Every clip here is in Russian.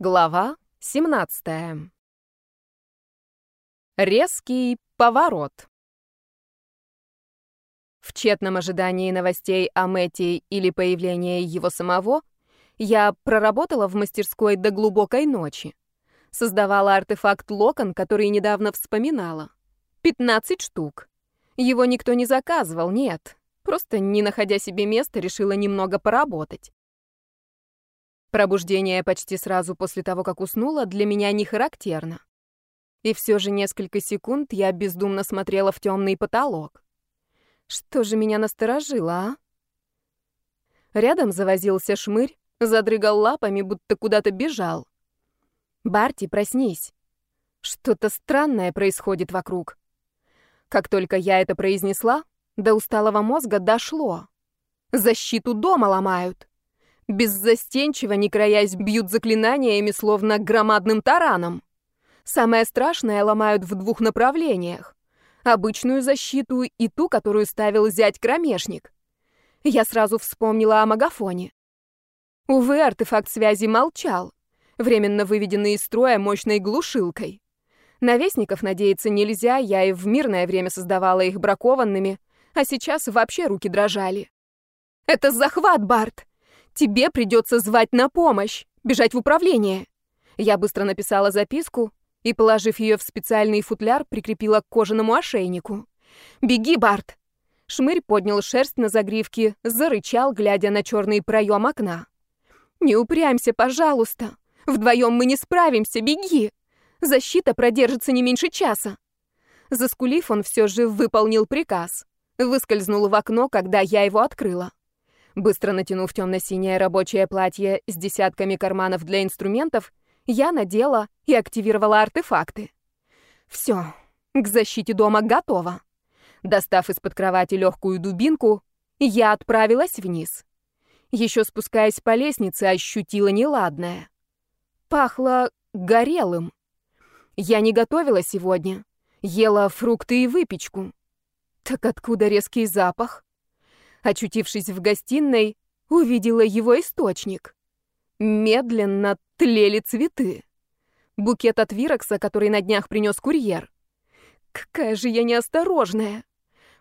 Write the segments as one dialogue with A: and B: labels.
A: Глава 17. Резкий поворот. В тщетном ожидании новостей о Мэти или появления его самого, я проработала в мастерской до глубокой ночи. Создавала артефакт локон, который недавно вспоминала. 15 штук. Его никто не заказывал, нет. Просто, не находя себе места, решила немного поработать. Пробуждение почти сразу после того, как уснула, для меня не характерно. И все же несколько секунд я бездумно смотрела в темный потолок. Что же меня насторожило, а? Рядом завозился шмырь, задрыгал лапами, будто куда-то бежал. «Барти, проснись. Что-то странное происходит вокруг». Как только я это произнесла, до усталого мозга дошло. Защиту дома ломают беззастенчиво, не краясь, бьют заклинаниями, словно громадным тараном. Самое страшное ломают в двух направлениях. Обычную защиту и ту, которую ставил зять-кромешник. Я сразу вспомнила о магафоне. Увы, артефакт связи молчал, временно выведенный из строя мощной глушилкой. На вестников надеяться нельзя, я и в мирное время создавала их бракованными, а сейчас вообще руки дрожали. «Это захват, Барт! Тебе придется звать на помощь, бежать в управление. Я быстро написала записку и, положив ее в специальный футляр, прикрепила к кожаному ошейнику. «Беги, Барт!» Шмырь поднял шерсть на загривке, зарычал, глядя на черный проем окна. «Не упрямься, пожалуйста! Вдвоем мы не справимся, беги! Защита продержится не меньше часа!» Заскулив, он все же выполнил приказ. Выскользнул в окно, когда я его открыла. Быстро натянув темно-синее рабочее платье с десятками карманов для инструментов, я надела и активировала артефакты. Все, к защите дома готово. Достав из-под кровати легкую дубинку, я отправилась вниз. Еще спускаясь по лестнице, ощутила неладное. Пахло горелым. Я не готовила сегодня. Ела фрукты и выпечку. Так откуда резкий запах? Очутившись в гостиной, увидела его источник. Медленно тлели цветы. Букет от Вирокса, который на днях принес курьер. Какая же я неосторожная.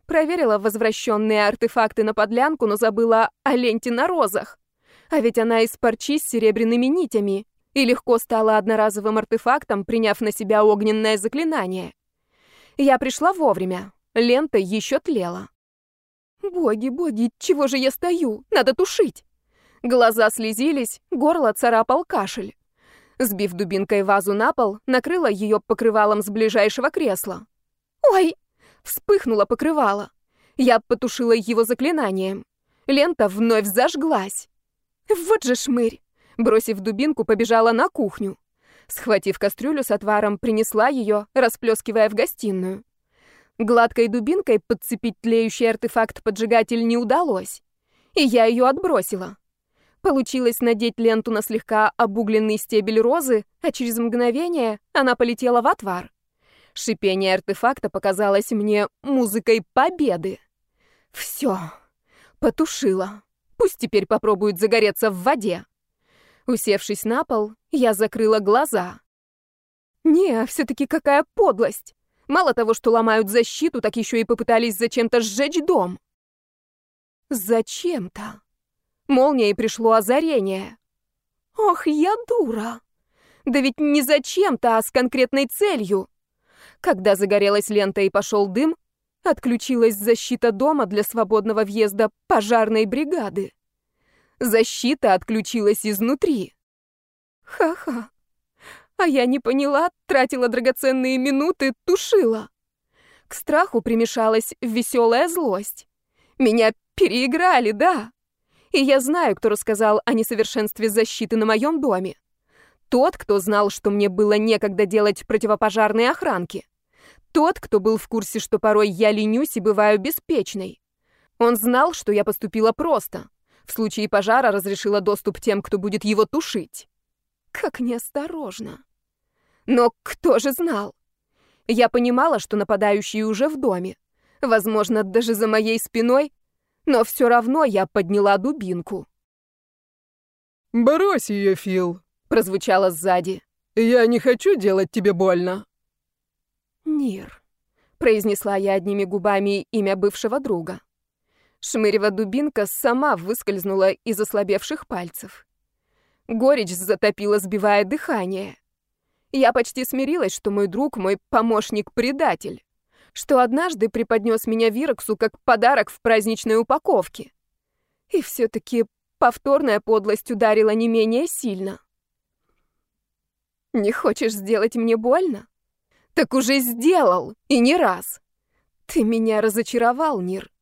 A: Проверила возвращенные артефакты на подлянку, но забыла о ленте на розах. А ведь она из парчи с серебряными нитями и легко стала одноразовым артефактом, приняв на себя огненное заклинание. Я пришла вовремя. Лента еще тлела. Боги, боги, чего же я стою? Надо тушить. Глаза слезились, горло царапал кашель. Сбив дубинкой вазу на пол, накрыла ее покрывалом с ближайшего кресла. Ой! Вспыхнуло покрывало. Я потушила его заклинанием. Лента вновь зажглась. Вот же шмырь. Бросив дубинку, побежала на кухню. Схватив кастрюлю с отваром, принесла ее, расплескивая в гостиную. Гладкой дубинкой подцепить тлеющий артефакт-поджигатель не удалось, и я ее отбросила. Получилось надеть ленту на слегка обугленный стебель розы, а через мгновение она полетела в отвар. Шипение артефакта показалось мне музыкой победы. Все, потушила. Пусть теперь попробует загореться в воде. Усевшись на пол, я закрыла глаза. Не, все-таки какая подлость. Мало того, что ломают защиту, так еще и попытались зачем-то сжечь дом. Зачем-то? Молнией пришло озарение. Ох, я дура! Да ведь не зачем-то, а с конкретной целью. Когда загорелась лента и пошел дым, отключилась защита дома для свободного въезда пожарной бригады. Защита отключилась изнутри. Ха-ха. А я не поняла, тратила драгоценные минуты, тушила. К страху примешалась веселая злость. Меня переиграли, да. И я знаю, кто рассказал о несовершенстве защиты на моем доме. Тот, кто знал, что мне было некогда делать противопожарные охранки. Тот, кто был в курсе, что порой я ленюсь и бываю беспечной. Он знал, что я поступила просто. В случае пожара разрешила доступ тем, кто будет его тушить. Как неосторожно. Но кто же знал? Я понимала, что нападающие уже в доме. Возможно, даже за моей спиной. Но все равно я подняла дубинку.
B: «Брось ее, Фил!»
A: — прозвучало сзади.
B: «Я не хочу делать тебе больно».
A: «Нир», — произнесла я одними губами имя бывшего друга. Шмырева дубинка сама выскользнула из ослабевших пальцев. Горечь затопила, сбивая дыхание. Я почти смирилась, что мой друг, мой помощник-предатель, что однажды преподнес меня Вироксу как подарок в праздничной упаковке. И все-таки повторная подлость ударила не менее сильно. «Не хочешь сделать мне больно? Так уже сделал, и не раз. Ты меня разочаровал, Нир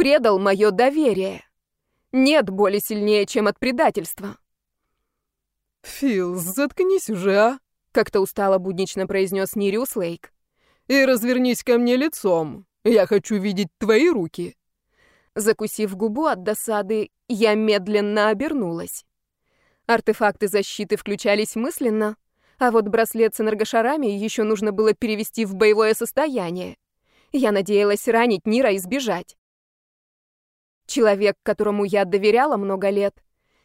A: предал мое доверие. Нет боли сильнее, чем от предательства.
B: «Фил, заткнись уже, а?» — как-то устало буднично произнес Нириус Лейк. «И развернись ко мне лицом. Я хочу видеть твои руки».
A: Закусив губу от досады, я медленно обернулась. Артефакты защиты включались мысленно, а вот браслет с энергошарами еще нужно было перевести в боевое состояние. Я надеялась ранить Нира и сбежать. Человек, которому я доверяла много лет,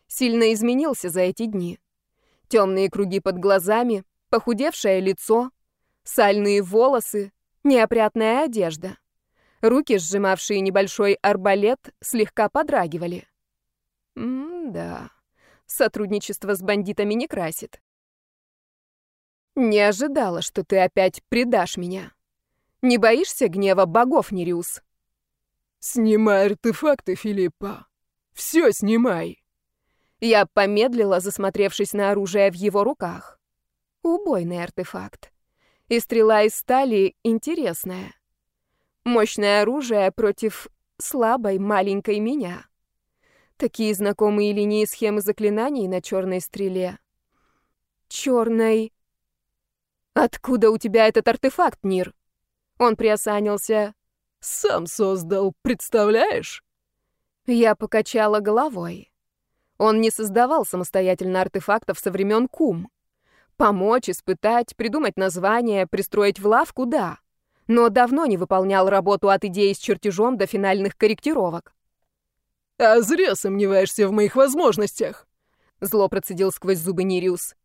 A: сильно изменился за эти дни. Темные круги под глазами, похудевшее лицо, сальные волосы, неопрятная одежда. Руки, сжимавшие небольшой арбалет, слегка подрагивали. М-да, сотрудничество с бандитами не красит. Не ожидала, что ты опять предашь меня. Не боишься гнева богов, Нериус?
B: «Снимай артефакты, Филиппа. Все снимай!»
A: Я помедлила, засмотревшись на оружие в его руках. Убойный артефакт. И стрела из стали интересная. Мощное оружие против слабой маленькой меня. Такие знакомые линии схемы заклинаний на черной стреле. Черной... Откуда у тебя этот артефакт, Нир? Он приосанился.
B: Сам создал, представляешь?
A: Я покачала головой. Он не создавал самостоятельно артефактов со времен Кум. Помочь, испытать, придумать название, пристроить в лавку — да. Но давно не выполнял работу от идеи с чертежом до финальных корректировок.
B: «А зря сомневаешься в моих возможностях», —
A: зло процедил сквозь зубы Нириус.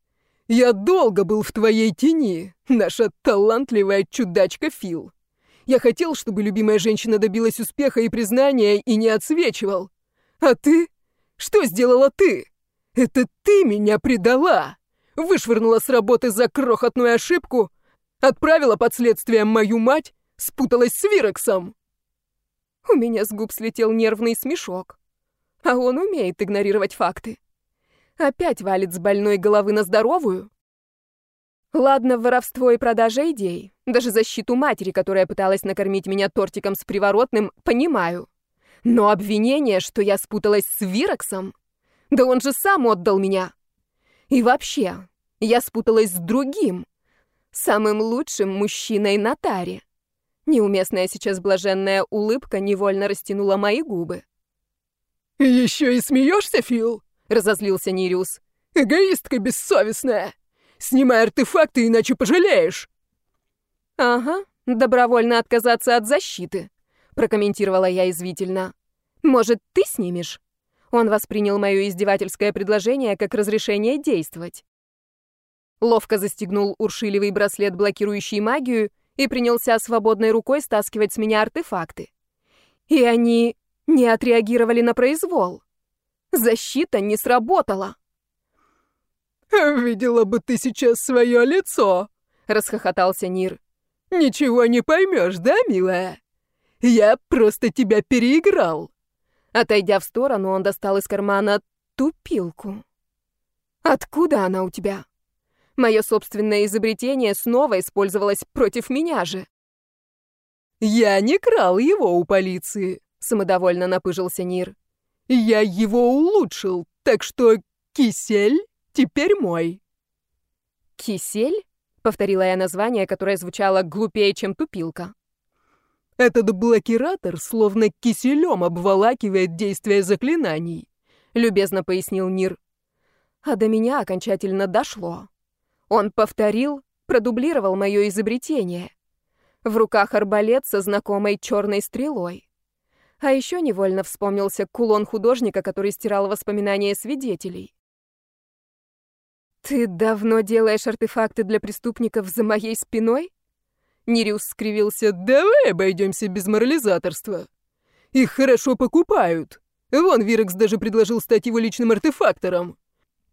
B: «Я долго был в твоей тени, наша талантливая чудачка Фил. Я хотел, чтобы любимая женщина добилась успеха и признания и не отсвечивал. А ты? Что сделала ты? Это ты меня предала. Вышвырнула с работы за крохотную ошибку, отправила под следствием мою мать, спуталась с Вирексом.
A: У меня с губ слетел нервный смешок. А он умеет игнорировать факты. Опять валит с больной головы на здоровую. Ладно, воровство и продажа идей. Даже защиту матери, которая пыталась накормить меня тортиком с приворотным, понимаю. Но обвинение, что я спуталась с Вироксом? Да он же сам отдал меня. И вообще, я спуталась с другим, самым лучшим мужчиной на таре. Неуместная сейчас блаженная улыбка невольно растянула мои губы.
B: «Еще и смеешься, Фил?» — разозлился Нириус. «Эгоистка бессовестная!» Снимай артефакты, иначе пожалеешь!»
A: «Ага, добровольно отказаться от защиты», — прокомментировала я извительно. «Может, ты снимешь?» Он воспринял мое издевательское предложение как разрешение действовать. Ловко застегнул уршилевый браслет, блокирующий магию, и принялся свободной рукой стаскивать с меня артефакты. И они не отреагировали на произвол. Защита не сработала.
B: «Видела бы ты сейчас свое лицо!» — расхохотался Нир. «Ничего не поймешь, да, милая? Я просто тебя переиграл!»
A: Отойдя в сторону, он достал из кармана тупилку. «Откуда она у тебя?» Мое собственное изобретение снова использовалось против меня же.
B: «Я не крал его у полиции», — самодовольно напыжился Нир. «Я его улучшил, так что кисель Теперь мой.
A: Кисель? Повторила я название, которое звучало глупее, чем тупилка.
B: Этот блокиратор словно киселем обволакивает действие заклинаний, любезно пояснил Нир.
A: А до меня окончательно дошло. Он повторил, продублировал мое изобретение. В руках арбалет со знакомой черной стрелой. А еще невольно вспомнился кулон художника, который стирал воспоминания свидетелей. «Ты давно делаешь артефакты для преступников за моей спиной?»
B: Нериус скривился. «Давай обойдемся без морализаторства. Их хорошо покупают. Вон Вирекс даже предложил стать его личным артефактором.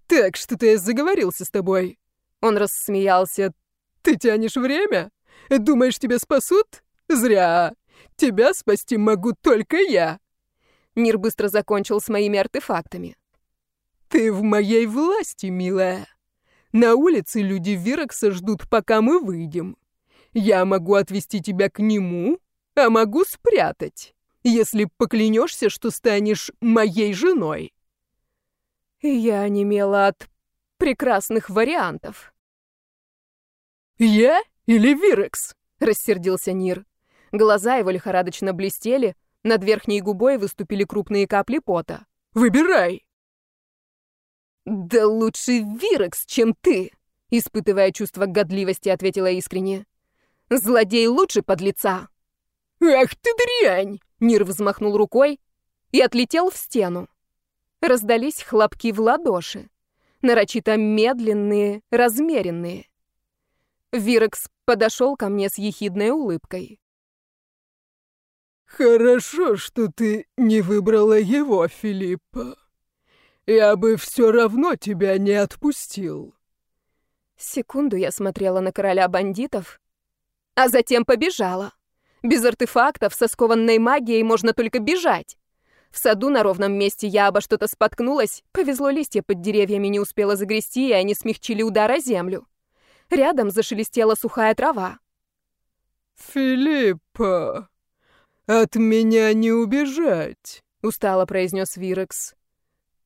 B: Так, что-то я заговорился с тобой». Он рассмеялся. «Ты тянешь время? Думаешь, тебя спасут? Зря. Тебя спасти могу только я».
A: Нир быстро закончил с моими артефактами.
B: «Ты в моей власти, милая. На улице люди Вирекса ждут, пока мы выйдем. Я могу отвести тебя к нему, а могу спрятать, если поклянешься, что станешь моей женой».
A: Я онемела от прекрасных вариантов.
B: «Я или Вирекс?»
A: — рассердился Нир. Глаза его лихорадочно блестели, над верхней губой выступили крупные капли пота.
B: «Выбирай!»
A: «Да лучше Вирекс, чем ты!» Испытывая чувство годливости, ответила искренне. «Злодей лучше подлеца!»
B: «Ах ты дрянь!»
A: Нир взмахнул рукой и отлетел в стену. Раздались хлопки в ладоши, нарочито медленные, размеренные. Вирекс подошел ко мне с ехидной улыбкой.
B: «Хорошо, что ты не выбрала его, Филиппа. Я бы все равно тебя не отпустил.
A: Секунду я смотрела на короля бандитов, а затем побежала. Без артефактов, со скованной магией можно только бежать. В саду на ровном месте я обо что-то споткнулась, повезло листья под деревьями не успела загрести, и они смягчили удар о землю. Рядом зашелестела сухая трава.
B: «Филиппа, от меня не убежать», — устало произнес Вирекс.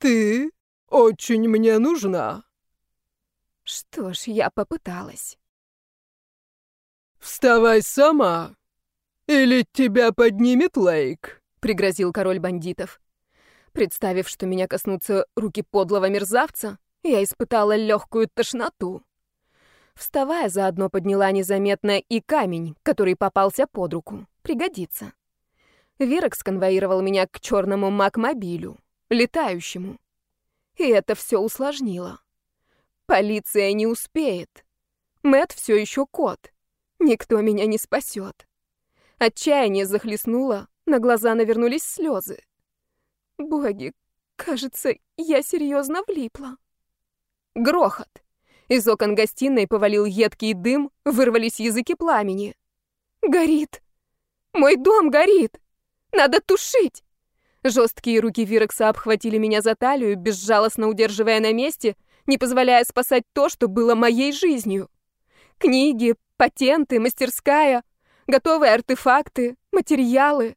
B: Ты очень мне нужна.
A: Что ж, я попыталась.
B: Вставай сама, или тебя поднимет Лейк,
A: пригрозил король бандитов. Представив, что меня коснутся руки подлого мерзавца, я испытала легкую тошноту. Вставая, заодно подняла незаметно и камень, который попался под руку. Пригодится. Верок сконвоировал меня к черному макмобилю летающему. И это все усложнило. Полиция не успеет. Мэт все еще кот. Никто меня не спасет. Отчаяние захлестнуло, на глаза навернулись слезы. Боги, кажется, я серьезно влипла. Грохот. Из окон гостиной повалил едкий дым, вырвались языки пламени. Горит. Мой дом горит. Надо тушить. Жесткие руки Вирекса обхватили меня за талию, безжалостно удерживая на месте, не позволяя спасать то, что было моей жизнью. Книги, патенты, мастерская, готовые артефакты, материалы,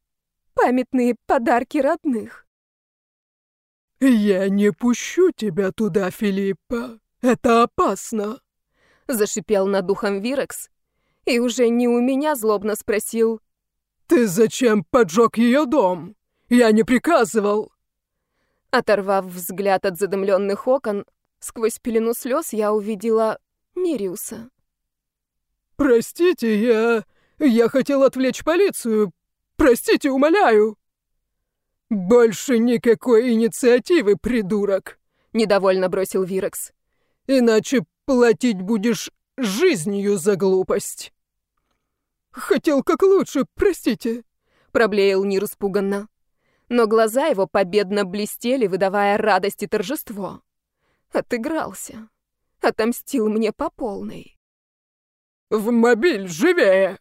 A: памятные подарки родных.
B: «Я не пущу тебя туда, Филиппа. Это опасно!»
A: Зашипел над духом Вирекс и уже не у меня злобно спросил.
B: «Ты зачем поджег ее дом?» Я не приказывал!»
A: Оторвав взгляд от задымленных окон, сквозь пелену слез я увидела Нериуса.
B: «Простите, я... я хотел отвлечь полицию. Простите, умоляю!» «Больше никакой инициативы, придурок!» — недовольно бросил Вирекс. «Иначе платить будешь жизнью за глупость!» «Хотел как лучше, простите!» — проблеял Нир испуганно но глаза его победно блестели, выдавая радость и торжество. Отыгрался. Отомстил мне по полной. «В мобиль, живее!»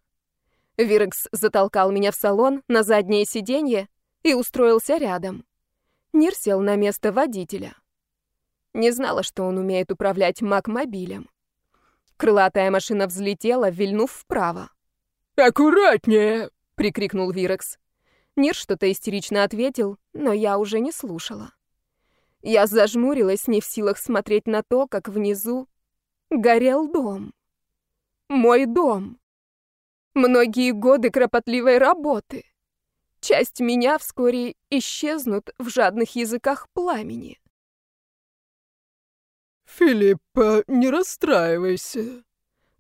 A: Вирекс затолкал меня в салон на заднее сиденье и устроился рядом. Нир сел на место водителя. Не знала, что он умеет управлять Макмобилем. Крылатая машина взлетела, вильнув вправо.
B: «Аккуратнее!»
A: — прикрикнул Вирекс. Нир что-то истерично ответил, но я уже не слушала. Я зажмурилась, не в силах смотреть на то, как внизу горел дом. Мой дом. Многие годы кропотливой работы. Часть меня вскоре исчезнут в жадных языках пламени.
B: «Филиппа, не расстраивайся».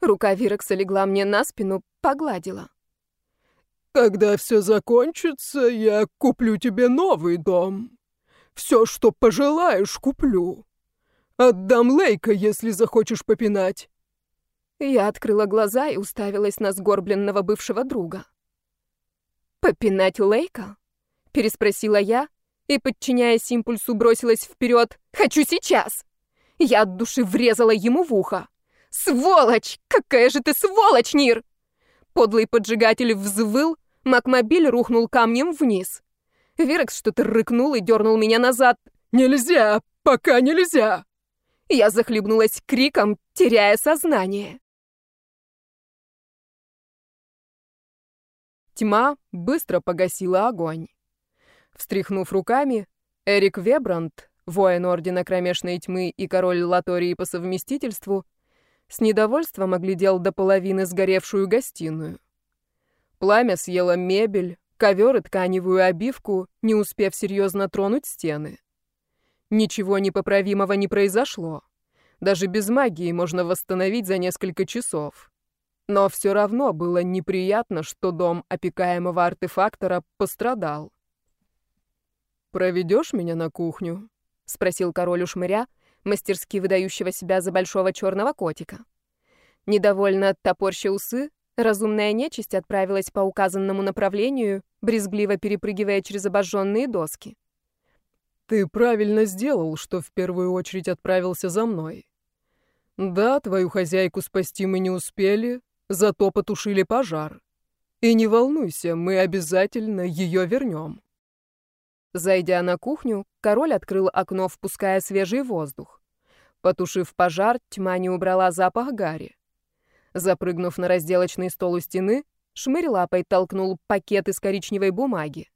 A: Рука Вирекса легла мне на спину, погладила.
B: Когда все закончится, я куплю тебе новый дом. Все, что пожелаешь, куплю. Отдам Лейка, если захочешь попинать.
A: Я открыла глаза и уставилась на сгорбленного бывшего друга. «Попинать Лейка?» — переспросила я и, подчиняясь импульсу, бросилась вперед. «Хочу сейчас!» Я от души врезала ему в ухо. «Сволочь! Какая же ты сволочь, Нир!» Подлый поджигатель взвыл, Макмобиль рухнул камнем вниз. Вирекс что-то рыкнул и дернул меня назад.
B: «Нельзя! Пока нельзя!»
A: Я захлебнулась криком, теряя сознание. Тьма быстро погасила огонь. Встряхнув руками, Эрик Вебранд, воин Ордена Кромешной Тьмы и король Латории по совместительству, с недовольством оглядел до половины сгоревшую гостиную. Пламя съело мебель, ковер и тканевую обивку, не успев серьезно тронуть стены. Ничего непоправимого не произошло. Даже без магии можно восстановить за несколько часов. Но все равно было неприятно, что дом опекаемого артефактора пострадал. «Проведешь меня на кухню?» — спросил король у шмыря, мастерски выдающего себя за большого черного котика. Недовольно топорща усы, разумная нечисть отправилась по указанному направлению, брезгливо перепрыгивая через обожженные доски.
B: «Ты правильно сделал, что в первую очередь отправился за мной. Да, твою хозяйку спасти мы не успели, зато потушили пожар. И не волнуйся, мы обязательно ее вернем». Зайдя на кухню, король открыл окно, впуская свежий воздух. Потушив пожар, тьма не убрала запах гари. Запрыгнув на разделочный стол у стены, шмырь лапой толкнул пакет из коричневой бумаги.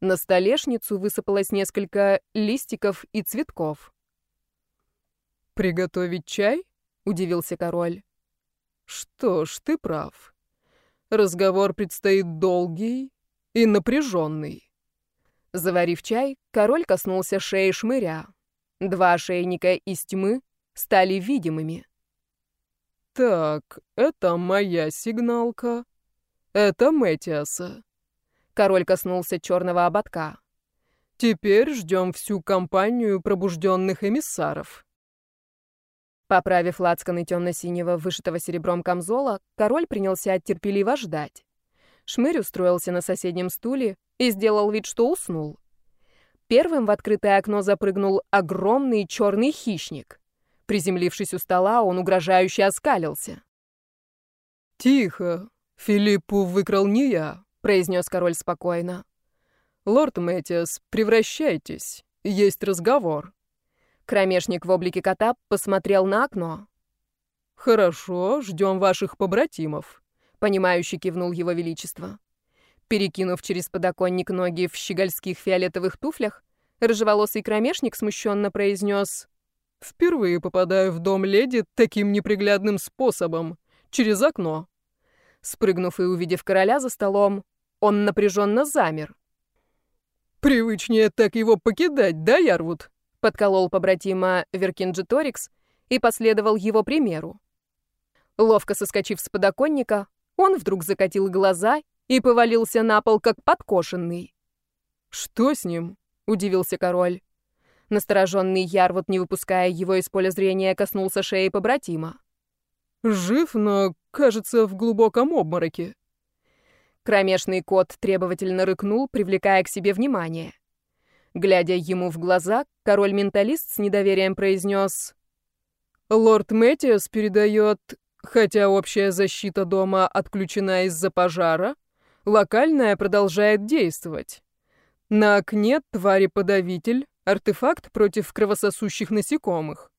B: На столешницу высыпалось несколько листиков и цветков. «Приготовить чай?» — удивился король. «Что ж, ты прав. Разговор предстоит долгий и напряженный». Заварив чай, король коснулся шеи шмыря. Два ошейника из тьмы стали видимыми. «Так, это моя сигналка. Это Мэтиаса». Король коснулся черного ободка. «Теперь ждем всю компанию пробужденных эмиссаров». Поправив лацканы темно-синего, вышитого серебром камзола, король принялся терпеливо ждать. Шмырь устроился на соседнем стуле и сделал вид, что уснул. Первым в открытое окно запрыгнул огромный черный хищник. Приземлившись у стола, он угрожающе оскалился. «Тихо, Филиппу выкрал не я», — произнес король спокойно. «Лорд Мэтиас, превращайтесь, есть разговор». Кромешник в облике кота посмотрел на окно. «Хорошо, ждем ваших побратимов», — понимающе кивнул его величество. Перекинув через подоконник ноги в щегольских фиолетовых туфлях, рыжеволосый кромешник смущенно произнес «Впервые попадаю в дом леди таким неприглядным способом, через окно». Спрыгнув и увидев короля за столом, он напряженно замер. «Привычнее так его покидать, да, Ярвуд?» — подколол побратима Веркинджиторикс и последовал его примеру. Ловко соскочив с подоконника, он вдруг закатил глаза и повалился на пол, как подкошенный. «Что с ним?» — удивился король. Настороженный Ярвуд, не выпуская его из поля зрения, коснулся шеи побратима. «Жив, но, кажется, в глубоком обмороке». Кромешный кот требовательно рыкнул, привлекая к себе внимание. Глядя ему в глаза, король-менталист с недоверием произнес «Лорд Мэтиас передает, хотя общая защита дома отключена из-за пожара, Локальная продолжает действовать. На окне твари-подавитель, артефакт против кровососущих насекомых.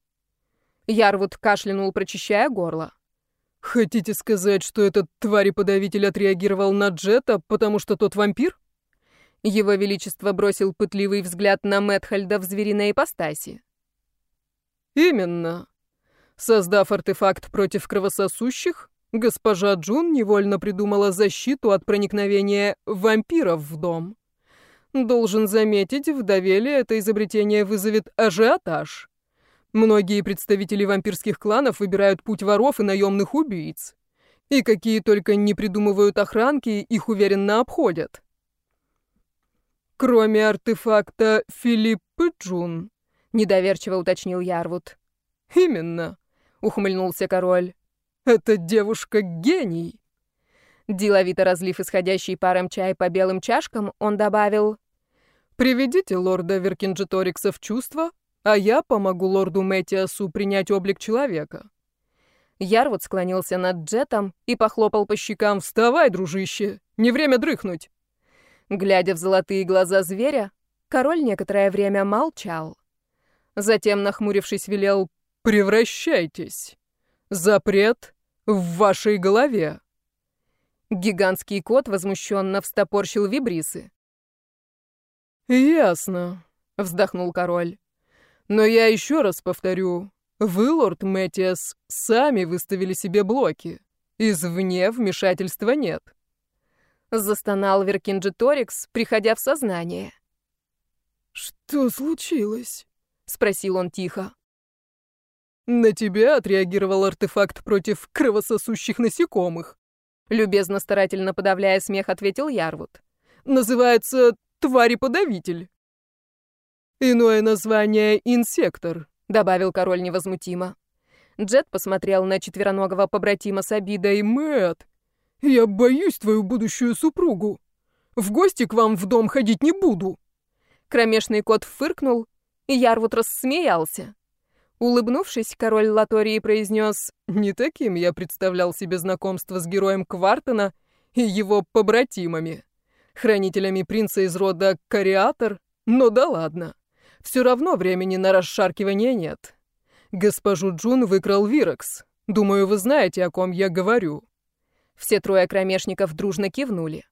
B: Ярвуд кашлянул, прочищая горло. «Хотите сказать, что этот твари-подавитель отреагировал на Джета, потому что тот вампир?» Его Величество бросил пытливый взгляд на Мэтхальда в звериной ипостаси. «Именно. Создав артефакт против кровососущих, Госпожа Джун невольно придумала защиту от проникновения вампиров в дом. Должен заметить, в Давеле это изобретение вызовет ажиотаж. Многие представители вампирских кланов выбирают путь воров и наемных убийц. И какие только не придумывают охранки, их уверенно обходят. Кроме артефакта Филиппы Джун, недоверчиво уточнил Ярвуд. Именно, ухмыльнулся король. Эта девушка гений.
A: Деловито разлив исходящий паром чай по белым чашкам, он добавил:
B: "Приведите лорда Веркинджиторикса в чувство, а я помогу лорду Мэтиасу принять облик человека".
A: Ярвуд склонился над Джетом и похлопал по щекам.
B: «Вставай, дружище! Не время дрыхнуть!»
A: Глядя в золотые глаза зверя, король некоторое время молчал. Затем, нахмурившись, велел
B: «Превращайтесь! Запрет в вашей голове!»
A: Гигантский кот возмущенно встопорщил вибрисы.
B: «Ясно», — вздохнул король. «Но я еще раз повторю, вы, лорд Мэтиас, сами выставили себе блоки. Извне вмешательства нет.
A: Застонал Веркинджиторикс, приходя в сознание.
B: Что случилось?
A: Спросил он тихо.
B: На тебя отреагировал артефакт против кровососущих насекомых.
A: Любезно старательно подавляя смех, ответил Ярвуд.
B: Называется твари-подавитель. Иное название — инсектор
A: добавил король невозмутимо. Джет посмотрел на четвероногого побратима с обидой.
B: Мэт, я боюсь твою будущую супругу. В гости к вам в дом ходить не буду.
A: Кромешный кот фыркнул, и Ярвуд рассмеялся. Улыбнувшись, король Латории произнес,
B: «Не таким я представлял себе знакомство с героем Квартона и его побратимами, хранителями принца из рода Кариатор, но да ладно». Все равно времени на расшаркивание нет. Госпожу Джун выкрал Вирекс. Думаю, вы знаете, о ком я говорю».
A: Все трое кромешников дружно кивнули.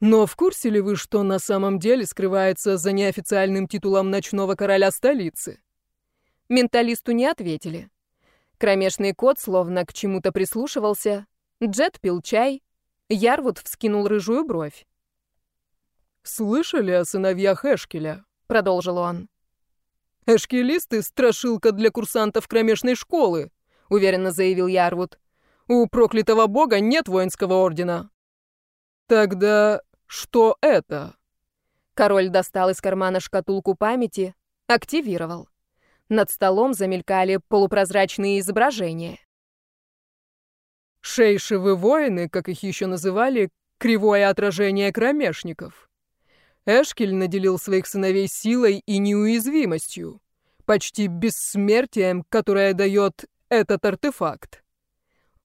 B: «Но в курсе ли вы, что на самом деле скрывается за неофициальным титулом ночного короля столицы?»
A: Менталисту не ответили. Кромешный кот словно к чему-то прислушивался. Джет пил чай. Ярвуд вскинул рыжую бровь.
B: «Слышали о сыновьях Эшкеля?» — продолжил он.
A: «Эшкелисты — страшилка для курсантов кромешной школы», — уверенно заявил Ярвуд. «У проклятого бога нет воинского ордена».
B: «Тогда что это?»
A: Король достал из кармана шкатулку памяти, активировал. Над столом замелькали полупрозрачные изображения.
B: Шейшевы воины, как их еще называли, кривое отражение кромешников. Эшкель наделил своих сыновей силой и неуязвимостью, почти бессмертием, которое дает этот артефакт.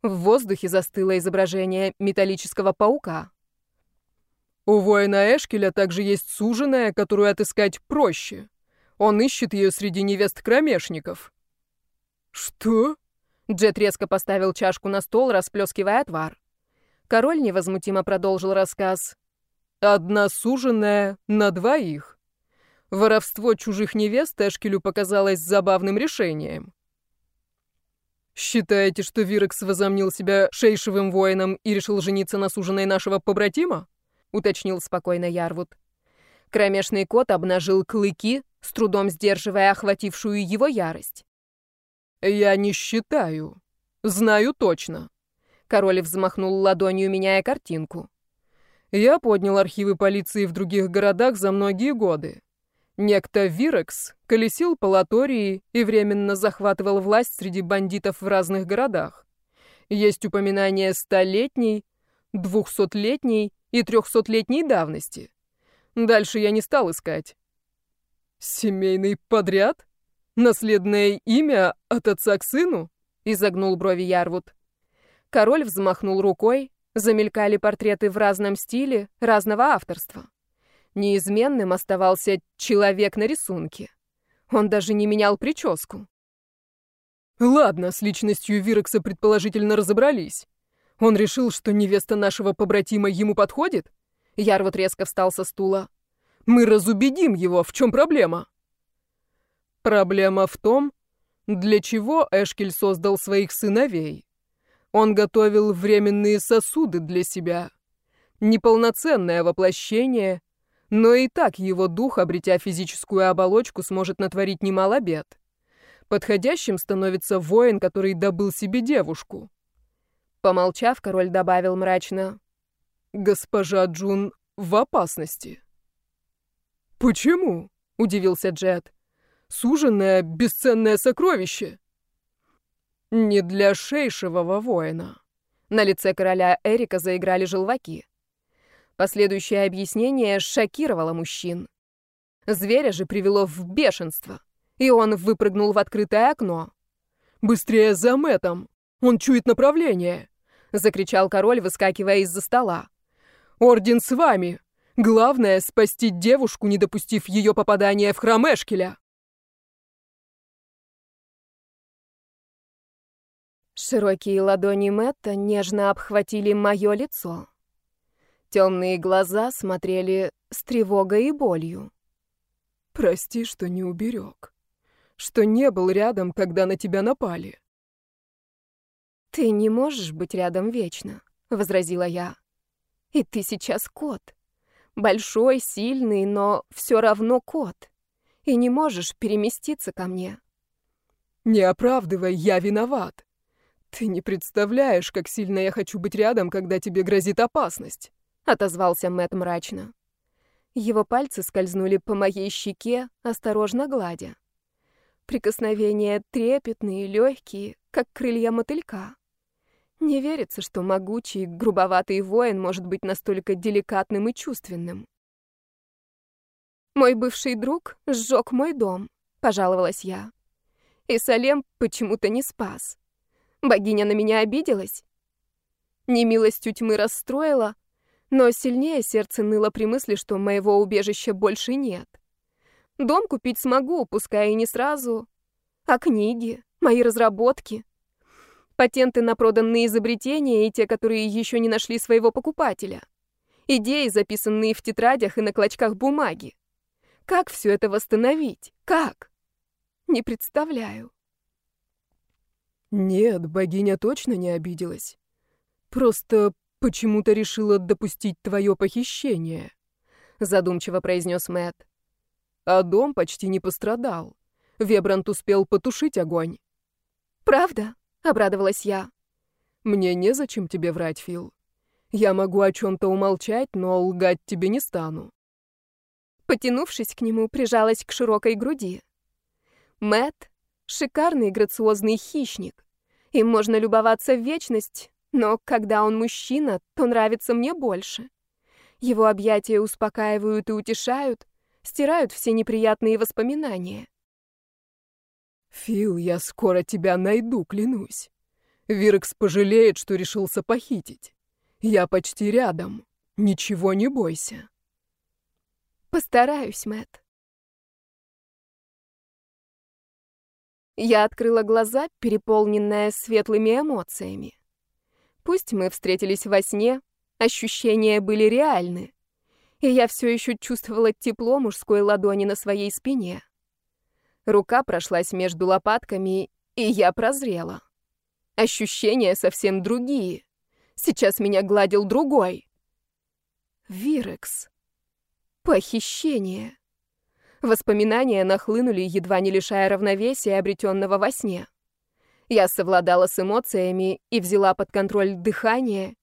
A: В воздухе застыло изображение металлического паука.
B: У воина Эшкеля также есть суженая, которую отыскать проще. Он ищет ее среди невест кромешников. Что?
A: Джет резко поставил чашку на стол, расплескивая отвар. Король невозмутимо продолжил рассказ.
B: Одна суженная на двоих. Воровство чужих невест Эшкелю показалось забавным решением. «Считаете, что Вирекс возомнил себя шейшевым воином и решил жениться на суженой нашего побратима?» — уточнил спокойно Ярвуд.
A: Кромешный кот обнажил клыки, с трудом сдерживая охватившую его ярость.
B: «Я не считаю. Знаю точно».
A: Король взмахнул ладонью, меняя картинку.
B: Я поднял архивы полиции в других городах за многие годы. Некто Вирекс колесил по Латории и временно захватывал власть среди бандитов в разных городах. Есть упоминания столетней, двухсотлетней и трехсотлетней давности. Дальше я не стал искать. Семейный подряд? Наследное имя от отца к сыну?
A: Изогнул брови Ярвуд. Король взмахнул рукой, Замелькали портреты в разном стиле, разного авторства. Неизменным оставался человек на рисунке. Он даже не менял прическу.
B: Ладно, с личностью Вирекса предположительно разобрались. Он решил, что невеста нашего побратима ему подходит?
A: Яр вот резко встал со стула.
B: Мы разубедим его, в чем проблема? Проблема в том, для чего Эшкель создал своих сыновей. Он готовил временные сосуды для себя. Неполноценное воплощение, но и так его дух, обретя физическую оболочку, сможет натворить немало бед. Подходящим становится воин, который добыл себе девушку.
A: Помолчав, король добавил мрачно.
B: «Госпожа Джун в опасности».
A: «Почему?» — удивился Джет.
B: «Суженное бесценное сокровище». Не для шейшевого воина.
A: На лице короля Эрика заиграли желваки. Последующее объяснение шокировало мужчин. Зверя же привело в бешенство, и он выпрыгнул в открытое окно.
B: «Быстрее за Мэтом! Он чует направление!»
A: — закричал король, выскакивая из-за стола.
B: «Орден с вами! Главное — спасти девушку, не допустив ее попадания в храм Эшкеля!»
A: Широкие ладони Мэтта нежно обхватили мое лицо. Темные глаза смотрели с тревогой и болью.
B: «Прости, что не уберег. Что не был рядом, когда на тебя напали».
A: «Ты не можешь быть рядом вечно», — возразила я. «И ты сейчас кот. Большой, сильный, но все равно кот. И не можешь переместиться ко мне».
B: «Не оправдывай, я виноват. Ты не представляешь, как сильно я хочу быть рядом, когда тебе грозит опасность»
A: отозвался Мэт мрачно. Его пальцы скользнули по моей щеке, осторожно гладя. Прикосновения трепетные, легкие, как крылья мотылька. Не верится, что могучий, грубоватый воин может быть настолько деликатным и чувственным. «Мой бывший друг сжег мой дом», — пожаловалась я. И Салем почему-то не спас. Богиня на меня обиделась. Немилостью тьмы расстроила, но сильнее сердце ныло при мысли, что моего убежища больше нет. Дом купить смогу, пускай и не сразу. А книги, мои разработки, патенты на проданные изобретения и те, которые еще не нашли своего покупателя. Идеи, записанные в тетрадях и на клочках бумаги. Как все это восстановить? Как? Не представляю.
B: Нет, богиня точно не обиделась. Просто почему-то решила допустить твое похищение», — задумчиво произнес Мэт. «А дом почти не пострадал. Вебрант успел потушить огонь».
A: «Правда?» — обрадовалась я.
B: «Мне незачем тебе врать, Фил. Я могу о чем-то умолчать, но лгать тебе не стану».
A: Потянувшись к нему, прижалась к широкой груди. Мэт — шикарный грациозный хищник. Им можно любоваться в вечность, но когда он мужчина, то нравится мне больше. Его объятия успокаивают и утешают, стирают все неприятные воспоминания.
B: «Фил, я скоро тебя найду, клянусь. Виркс пожалеет, что решился похитить. Я почти рядом. Ничего не бойся».
A: «Постараюсь, Мэт. Я открыла глаза, переполненная светлыми эмоциями. Пусть мы встретились во сне, ощущения были реальны, и я все еще чувствовала тепло мужской ладони на своей спине. Рука прошлась между лопатками, и я прозрела. Ощущения совсем другие. Сейчас меня гладил другой. Вирекс. Похищение. Воспоминания нахлынули, едва не лишая равновесия, обретенного во сне. Я совладала с эмоциями и взяла под контроль дыхание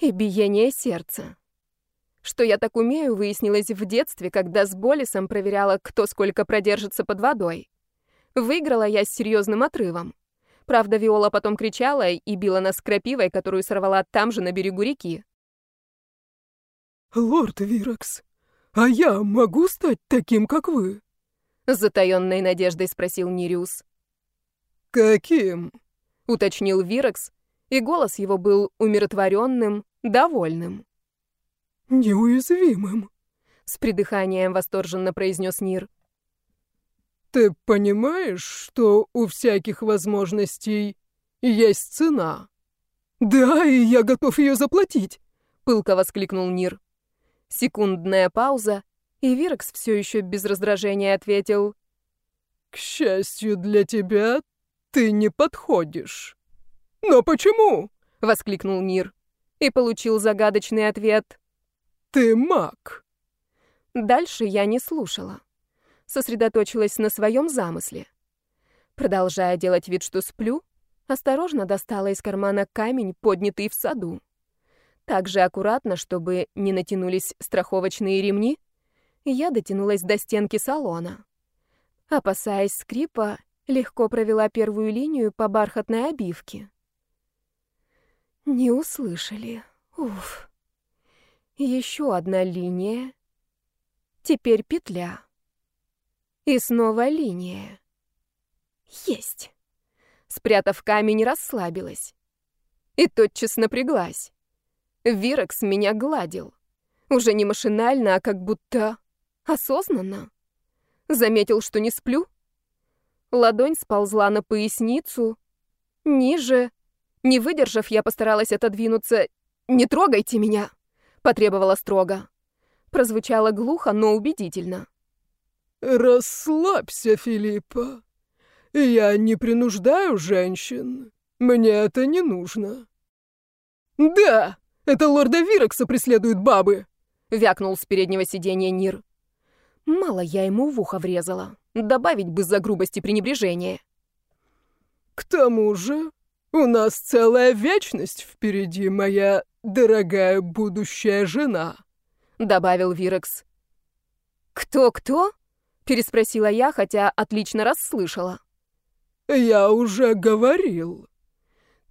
A: и биение сердца. Что я так умею, выяснилось в детстве, когда с Болисом проверяла, кто сколько продержится под водой. Выиграла я с серьезным отрывом. Правда, Виола потом кричала и била нас крапивой, которую сорвала там же, на берегу реки.
B: «Лорд Виракс, а я могу стать таким, как вы?»
A: С затаённой надеждой спросил Нириус.
B: «Каким?»
A: — уточнил Вирекс, и голос его был умиротворенным, довольным.
B: «Неуязвимым», —
A: с придыханием восторженно произнес Нир.
B: «Ты понимаешь, что у всяких возможностей есть цена?» «Да, и я готов ее заплатить», — пылко воскликнул Нир.
A: Секундная пауза, и Вирекс все еще без раздражения ответил.
B: «К счастью для тебя, ты не подходишь. Но почему?
A: воскликнул Нир и получил загадочный ответ.
B: Ты маг.
A: Дальше я не слушала. Сосредоточилась на своем замысле. Продолжая делать вид, что сплю, осторожно достала из кармана камень, поднятый в саду. Так же аккуратно, чтобы не натянулись страховочные ремни, я дотянулась до стенки салона. Опасаясь скрипа, Легко провела первую линию по бархатной обивке. Не услышали. Уф. Еще одна линия. Теперь петля. И снова линия. Есть. Спрятав камень, расслабилась. И тотчас напряглась. Вирекс меня гладил. Уже не машинально, а как будто осознанно. Заметил, что не сплю. Ладонь сползла на поясницу. Ниже. Не выдержав, я постаралась отодвинуться. «Не трогайте меня!» — потребовала строго. Прозвучало глухо, но убедительно.
B: «Расслабься, Филиппа. Я не принуждаю женщин. Мне это не нужно». «Да, это лорда Вирокса преследуют бабы!» — вякнул с переднего сиденья Нир.
A: Мало я ему в ухо врезала. Добавить бы за грубость и пренебрежение.
B: «К тому же у нас целая вечность впереди, моя дорогая будущая жена», — добавил Вирекс.
A: «Кто-кто?» — переспросила я, хотя отлично расслышала.
B: «Я уже говорил.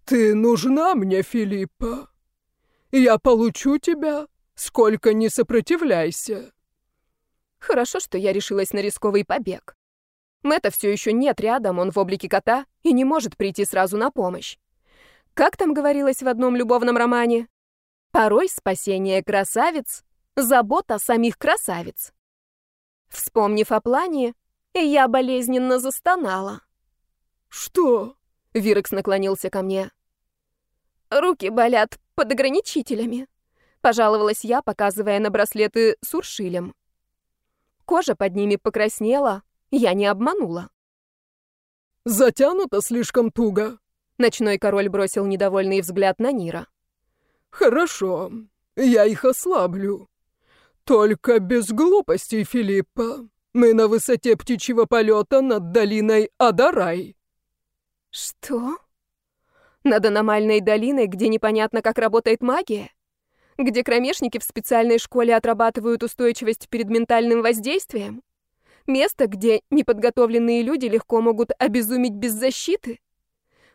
B: Ты нужна мне, Филиппа. Я получу тебя, сколько не сопротивляйся».
A: Хорошо, что я решилась на рисковый побег. Мэтта все еще нет рядом, он в облике кота и не может прийти сразу на помощь. Как там говорилось в одном любовном романе? Порой спасение красавиц — забота самих красавиц. Вспомнив о плане, я болезненно застонала.
B: «Что?»
A: — Вирекс наклонился ко мне. «Руки болят под ограничителями», — пожаловалась я, показывая на браслеты с уршилем. Кожа под ними покраснела, я не обманула.
B: «Затянуто слишком туго», —
A: ночной король бросил недовольный взгляд на Нира.
B: «Хорошо, я их ослаблю. Только без глупостей, Филиппа. Мы на высоте птичьего полета над долиной Адарай».
A: «Что? Над аномальной долиной, где непонятно, как работает магия?» Где кромешники в специальной школе отрабатывают устойчивость перед ментальным воздействием? Место, где неподготовленные люди легко могут обезуметь без защиты?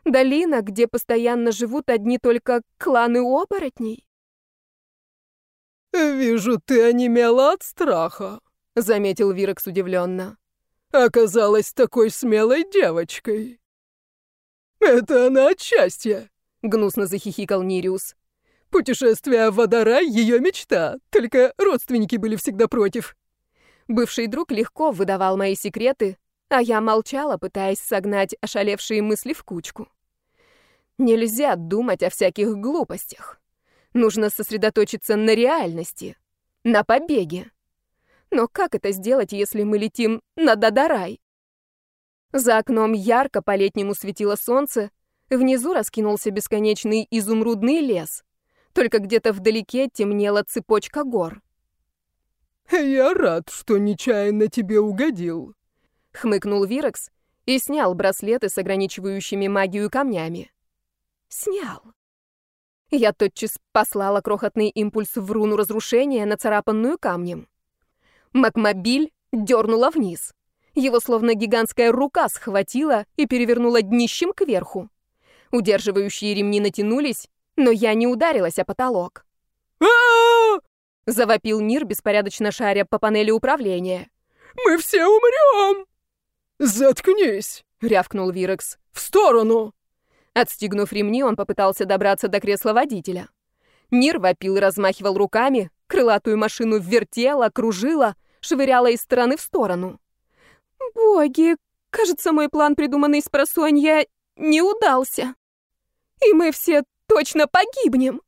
A: Долина, где постоянно живут одни только кланы оборотней?
B: «Вижу, ты онемела от страха», — заметил Вирекс удивленно. «Оказалась такой смелой девочкой». «Это она от счастья», — гнусно захихикал Нириус. Путешествие в Адарай — ее мечта, только родственники были всегда против.
A: Бывший друг легко выдавал мои секреты, а я молчала, пытаясь согнать ошалевшие мысли в кучку. Нельзя думать о всяких глупостях. Нужно сосредоточиться на реальности, на побеге. Но как это сделать, если мы летим над Адарай? За окном ярко по-летнему светило солнце, внизу раскинулся бесконечный изумрудный лес. Только где-то вдалеке темнела цепочка гор.
B: «Я рад, что нечаянно тебе угодил», —
A: хмыкнул Вирекс и снял браслеты с ограничивающими магию камнями. Снял. Я тотчас послала крохотный импульс в руну разрушения, нацарапанную камнем. Макмобиль дернула вниз. Его словно гигантская рука схватила и перевернула днищем кверху. Удерживающие ремни натянулись, но я не ударилась о потолок. Завопил Нир, беспорядочно шаря по панели управления.
B: «Мы все умрем!» «Заткнись!» — рявкнул Вирекс. «В сторону!»
A: Отстегнув ремни, он попытался добраться до кресла водителя. Нир вопил и размахивал руками, крылатую машину вертела, кружила, швыряла из стороны в сторону. «Боги, кажется, мой план, придуманный с просонья, не удался. И мы все точно погибнем!»